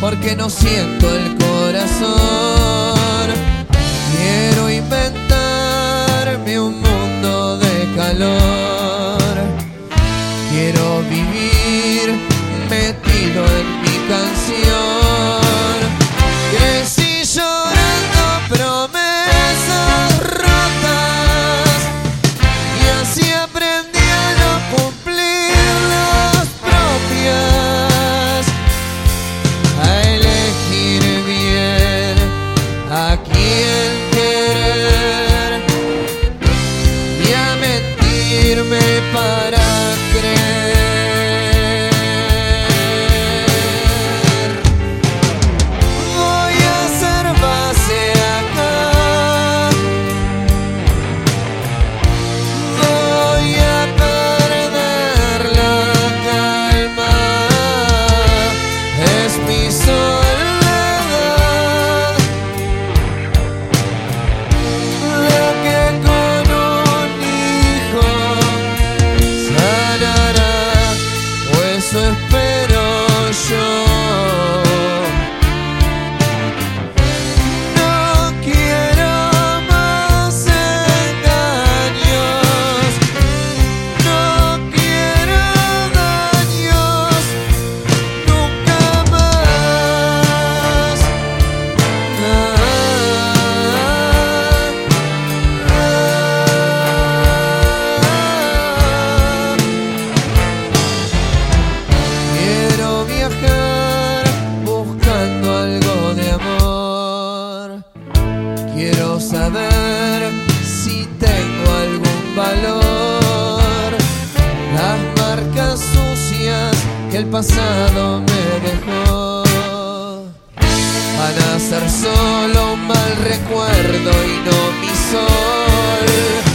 porque no siento el corazón. irme para el pasado me dejó. A ser solo un mal recuerdo y no mi sol.